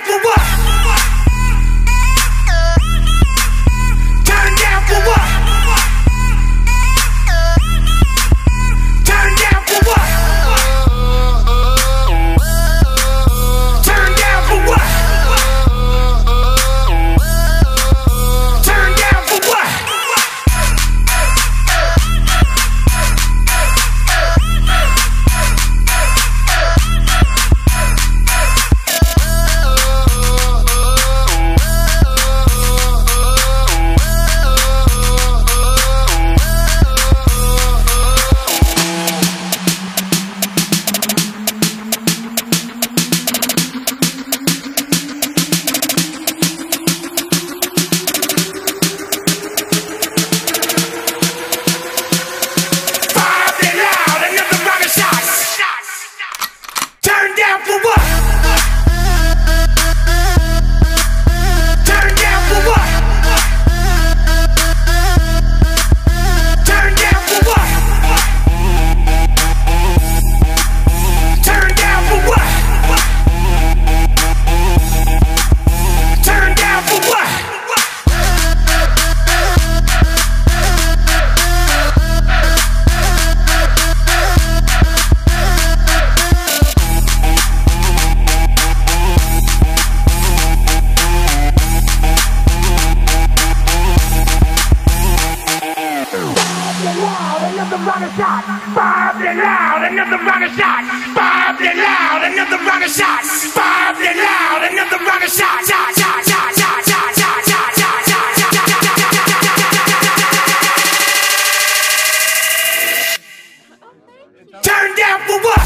For what? shot, and loud, another shot, and loud, another shot, and loud, another shot, shot, shot, shot, shot, shot, shot, shot, shot, shot, shot, shot, shot, shot, shot, shot, Turn down for what?